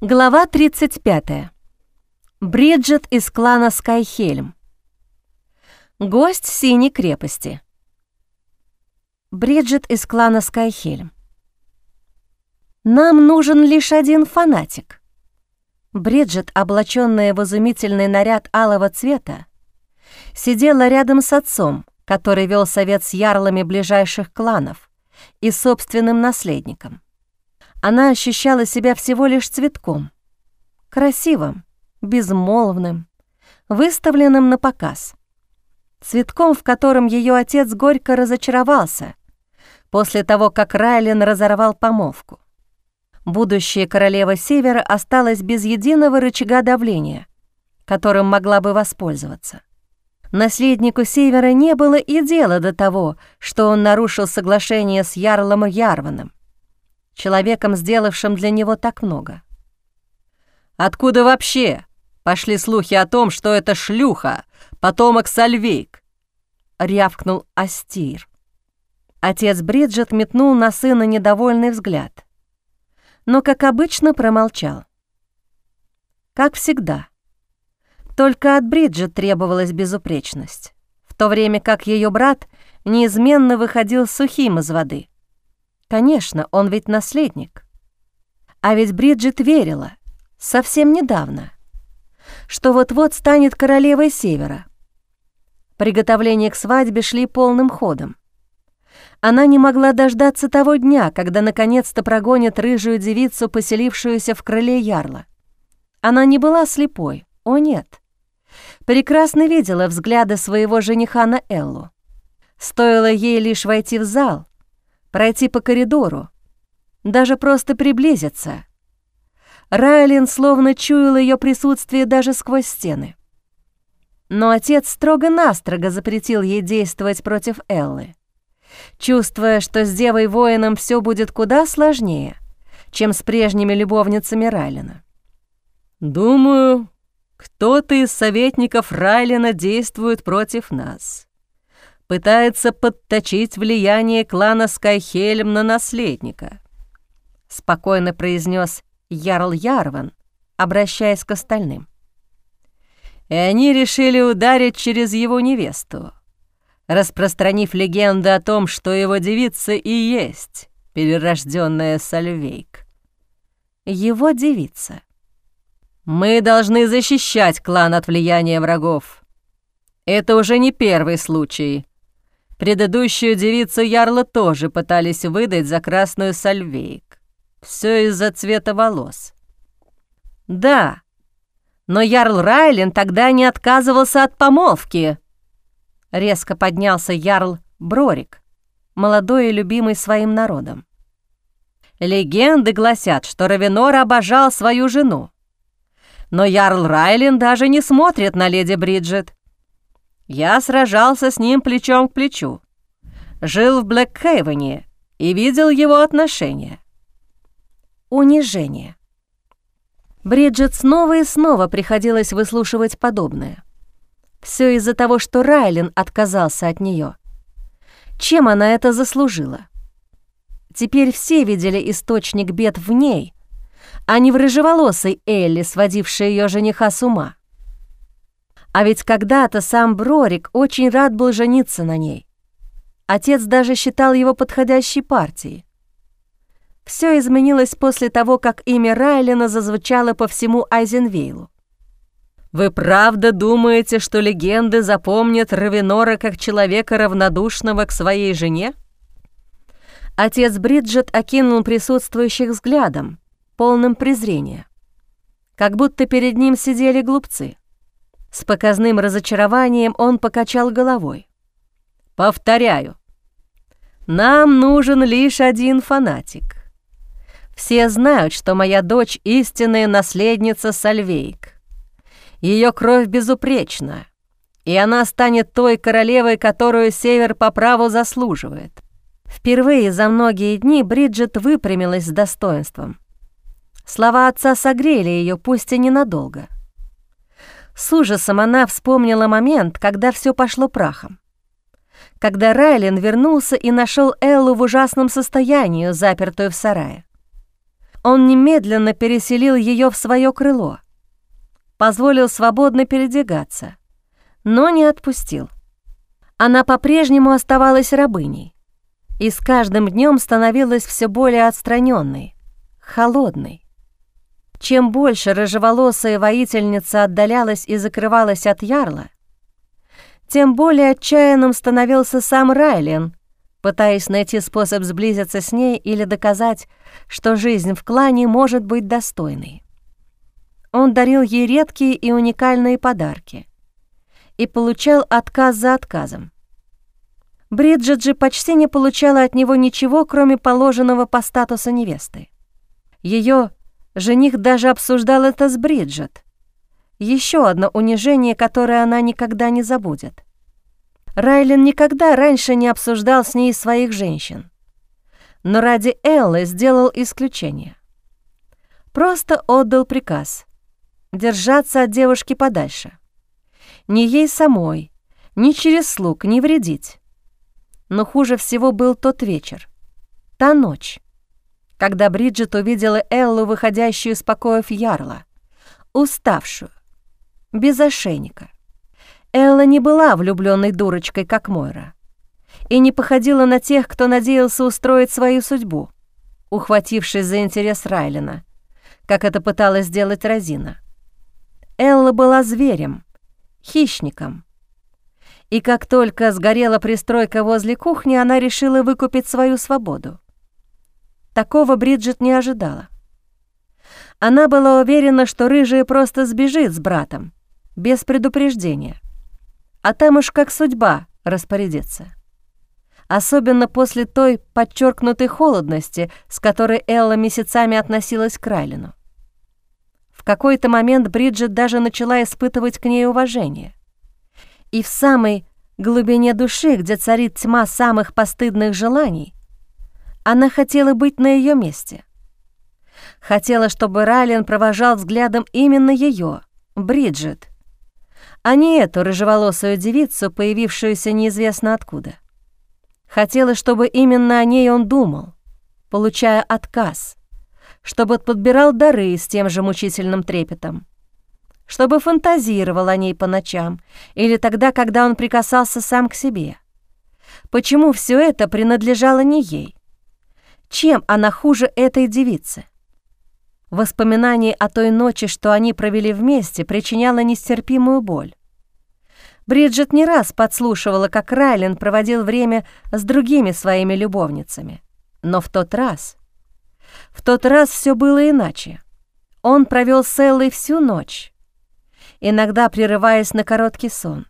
Глава 35. Бриджит из клана Скайхельм. Гость Синей крепости. Бриджит из клана Скайхельм. Нам нужен лишь один фанатик. Бриджит, облаченная в изумительный наряд алого цвета, сидела рядом с отцом, который вел совет с ярлами ближайших кланов и собственным наследником. Она ощущала себя всего лишь цветком. Красивым, безмолвным, выставленным на показ. Цветком, в котором ее отец горько разочаровался после того, как Райлен разорвал помолвку. Будущая королева Севера осталась без единого рычага давления, которым могла бы воспользоваться. Наследнику Севера не было и дела до того, что он нарушил соглашение с Ярлом Ярваном человеком, сделавшим для него так много. «Откуда вообще пошли слухи о том, что это шлюха, потомок Сальвейк?» — рявкнул Астир. Отец Бриджит метнул на сына недовольный взгляд, но, как обычно, промолчал. Как всегда. Только от Бриджит требовалась безупречность, в то время как ее брат неизменно выходил сухим из воды — Конечно, он ведь наследник. А ведь Бриджит верила, совсем недавно, что вот-вот станет королевой Севера. Приготовления к свадьбе шли полным ходом. Она не могла дождаться того дня, когда наконец-то прогонят рыжую девицу, поселившуюся в крыле ярла. Она не была слепой, о нет. Прекрасно видела взгляды своего жениха на Эллу. Стоило ей лишь войти в зал, пройти по коридору, даже просто приблизиться. Райлин словно чуял ее присутствие даже сквозь стены. Но отец строго-настрого запретил ей действовать против Эллы, чувствуя, что с девой-воином все будет куда сложнее, чем с прежними любовницами Райлина. «Думаю, кто-то из советников Райлина действует против нас», пытается подточить влияние клана Скайхельм на наследника», — спокойно произнес Ярл Ярван, обращаясь к остальным. И они решили ударить через его невесту, распространив легенду о том, что его девица и есть перерожденная Сальвейк. Его девица. «Мы должны защищать клан от влияния врагов. Это уже не первый случай, Предыдущую девицу Ярла тоже пытались выдать за красную сальвейк. Все из-за цвета волос. Да, но Ярл Райлен тогда не отказывался от помолвки. Резко поднялся Ярл Брорик, молодой и любимый своим народом. Легенды гласят, что Равенор обожал свою жену. Но Ярл Райлен даже не смотрит на леди Бриджит. Я сражался с ним плечом к плечу. Жил в Блэкхейвене и видел его отношения. Унижение. Бриджит снова и снова приходилось выслушивать подобное. Все из-за того, что Райлин отказался от нее. Чем она это заслужила? Теперь все видели источник бед в ней, а не в рыжеволосой Элли, сводившей ее жениха с ума. А ведь когда-то сам Брорик очень рад был жениться на ней. Отец даже считал его подходящей партией. Все изменилось после того, как имя Райлина зазвучало по всему Айзенвейлу. «Вы правда думаете, что легенды запомнят Равенора как человека, равнодушного к своей жене?» Отец Бриджит окинул присутствующих взглядом, полным презрения. Как будто перед ним сидели глупцы. С показным разочарованием он покачал головой. «Повторяю, нам нужен лишь один фанатик. Все знают, что моя дочь — истинная наследница Сальвейк. Ее кровь безупречна, и она станет той королевой, которую Север по праву заслуживает». Впервые за многие дни Бриджит выпрямилась с достоинством. Слова отца согрели ее, пусть и ненадолго. С ужасом она вспомнила момент, когда все пошло прахом. Когда Райлен вернулся и нашел Эллу в ужасном состоянии, запертую в сарае. Он немедленно переселил ее в свое крыло, позволил свободно передвигаться, но не отпустил. Она по-прежнему оставалась рабыней и с каждым днем становилась все более отстраненной, холодной. Чем больше рыжеволосая воительница отдалялась и закрывалась от ярла, тем более отчаянным становился сам Райлен, пытаясь найти способ сблизиться с ней или доказать, что жизнь в клане может быть достойной. Он дарил ей редкие и уникальные подарки и получал отказ за отказом. Бриджит же почти не получала от него ничего, кроме положенного по статусу невесты. Ее жених даже обсуждал это с Бриджит. Еще одно унижение, которое она никогда не забудет. Райлен никогда раньше не обсуждал с ней своих женщин. Но ради Эллы сделал исключение. Просто отдал приказ держаться от девушки подальше. Ни ей самой, ни через слуг не вредить. Но хуже всего был тот вечер, та ночь, когда Бриджит увидела Эллу, выходящую из покоев Ярла, уставшую, без ошейника. Элла не была влюбленной дурочкой, как Мойра, и не походила на тех, кто надеялся устроить свою судьбу, ухватившись за интерес Райлина, как это пыталась сделать Розина. Элла была зверем, хищником, и как только сгорела пристройка возле кухни, она решила выкупить свою свободу. Такого Бриджит не ожидала. Она была уверена, что рыжая просто сбежит с братом, без предупреждения. А там уж как судьба распорядится. Особенно после той подчеркнутой холодности, с которой Элла месяцами относилась к Райлину. В какой-то момент Бриджит даже начала испытывать к ней уважение и в самой глубине души, где царит тьма самых постыдных желаний, она хотела быть на ее месте. Хотела, чтобы Райлен провожал взглядом именно ее, Бриджит, а не эту рыжеволосую девицу, появившуюся неизвестно откуда. Хотела, чтобы именно о ней он думал, получая отказ, чтобы подбирал дары с тем же мучительным трепетом чтобы фантазировал о ней по ночам или тогда, когда он прикасался сам к себе. Почему все это принадлежало не ей? Чем она хуже этой девицы? Воспоминание о той ночи, что они провели вместе, причиняло нестерпимую боль. Бриджит не раз подслушивала, как Райлен проводил время с другими своими любовницами. Но в тот раз... В тот раз все было иначе. Он провел с Эллой всю ночь, иногда прерываясь на короткий сон.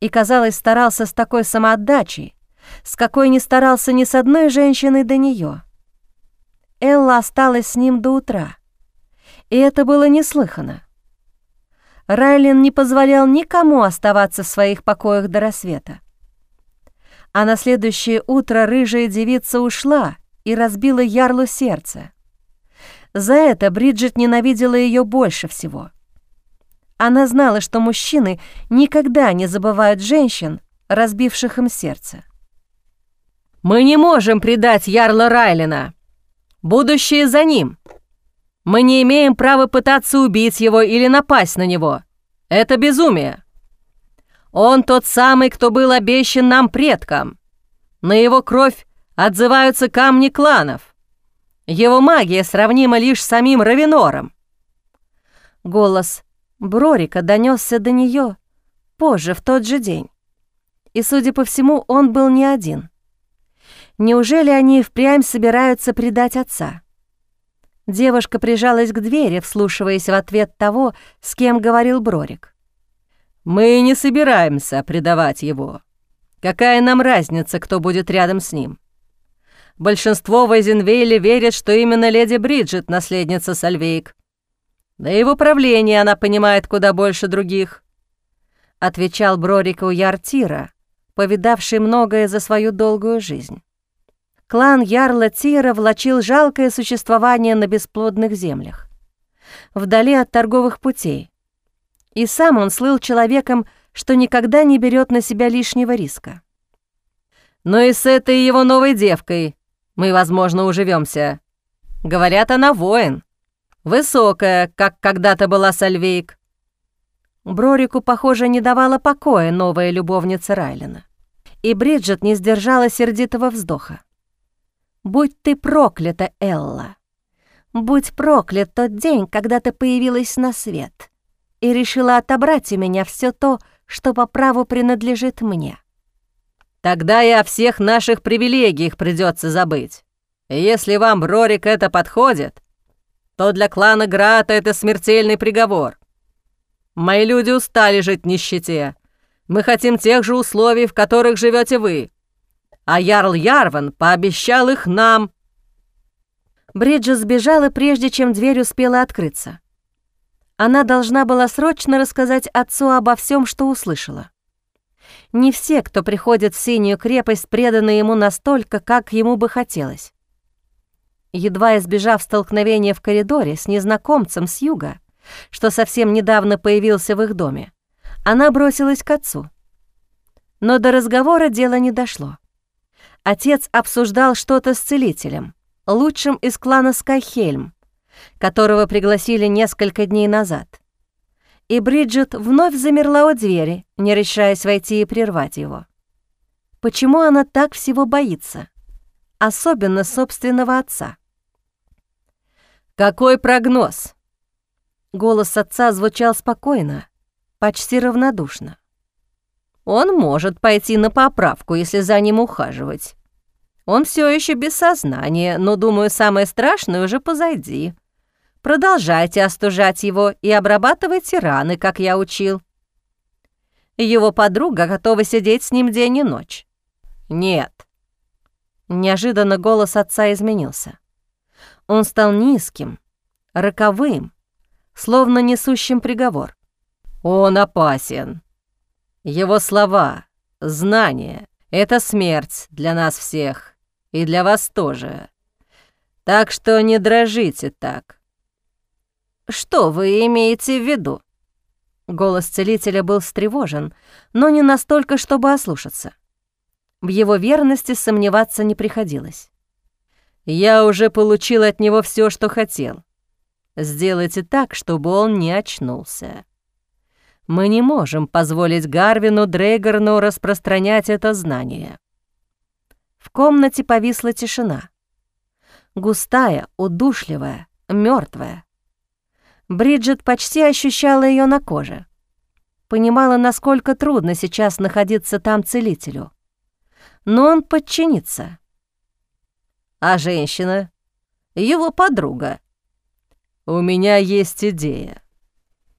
И, казалось, старался с такой самоотдачей, с какой не старался ни с одной женщиной до нее. Элла осталась с ним до утра, и это было неслыхано. Райлин не позволял никому оставаться в своих покоях до рассвета. А на следующее утро рыжая девица ушла и разбила ярлу сердце. За это Бриджит ненавидела ее больше всего — она знала, что мужчины никогда не забывают женщин, разбивших им сердце. «Мы не можем предать Ярла Райлина. Будущее за ним. Мы не имеем права пытаться убить его или напасть на него. Это безумие. Он тот самый, кто был обещан нам предкам. На его кровь отзываются камни кланов. Его магия сравнима лишь с самим Равинором». Голос Брорика донесся до нее позже, в тот же день. И, судя по всему, он был не один. Неужели они впрямь собираются предать отца? Девушка прижалась к двери, вслушиваясь в ответ того, с кем говорил Брорик. «Мы не собираемся предавать его. Какая нам разница, кто будет рядом с ним? Большинство в Эйзенвейле верят, что именно леди Бриджит — наследница Сальвейк. Да и в управлении она понимает куда больше других», — отвечал Брорику Яртира, повидавший многое за свою долгую жизнь. Клан Ярла Тира влачил жалкое существование на бесплодных землях, вдали от торговых путей, и сам он слыл человеком, что никогда не берет на себя лишнего риска. «Но и с этой его новой девкой мы, возможно, уживемся, Говорят, она воин. Высокая, как когда-то была Сальвейк. Брорику, похоже, не давала покоя новая любовница Райлина. И Бриджит не сдержала сердитого вздоха. «Будь ты проклята, Элла! Будь проклят тот день, когда ты появилась на свет и решила отобрать у меня все то, что по праву принадлежит мне». «Тогда и о всех наших привилегиях придется забыть. Если вам, Брорик, это подходит, то для клана Грата это смертельный приговор. Мои люди устали жить в нищете. Мы хотим тех же условий, в которых живете вы. А Ярл Ярван пообещал их нам». Бриджит сбежала, прежде чем дверь успела открыться. Она должна была срочно рассказать отцу обо всем, что услышала. Не все, кто приходит в Синюю крепость, преданы ему настолько, как ему бы хотелось. Едва избежав столкновения в коридоре с незнакомцем с юга, что совсем недавно появился в их доме, она бросилась к отцу. Но до разговора дело не дошло. Отец обсуждал что-то с целителем, лучшим из клана Скайхельм, которого пригласили несколько дней назад. И Бриджит вновь замерла у двери, не решаясь войти и прервать его. Почему она так всего боится? особенно собственного отца. «Какой прогноз?» Голос отца звучал спокойно, почти равнодушно. «Он может пойти на поправку, если за ним ухаживать. Он все еще без сознания, но, думаю, самое страшное уже позади. Продолжайте остужать его и обрабатывайте раны, как я учил. Его подруга готова сидеть с ним день и ночь. Нет, Неожиданно голос отца изменился. Он стал низким, роковым, словно несущим приговор. «Он опасен. Его слова, знания — это смерть для нас всех и для вас тоже. Так что не дрожите так». «Что вы имеете в виду?» Голос целителя был встревожен, но не настолько, чтобы ослушаться. В его верности сомневаться не приходилось. «Я уже получил от него все, что хотел. Сделайте так, чтобы он не очнулся. Мы не можем позволить Гарвину Дрейгерну распространять это знание». В комнате повисла тишина. Густая, удушливая, мертвая. Бриджит почти ощущала ее на коже. Понимала, насколько трудно сейчас находиться там целителю но он подчинится. А женщина? Его подруга. У меня есть идея.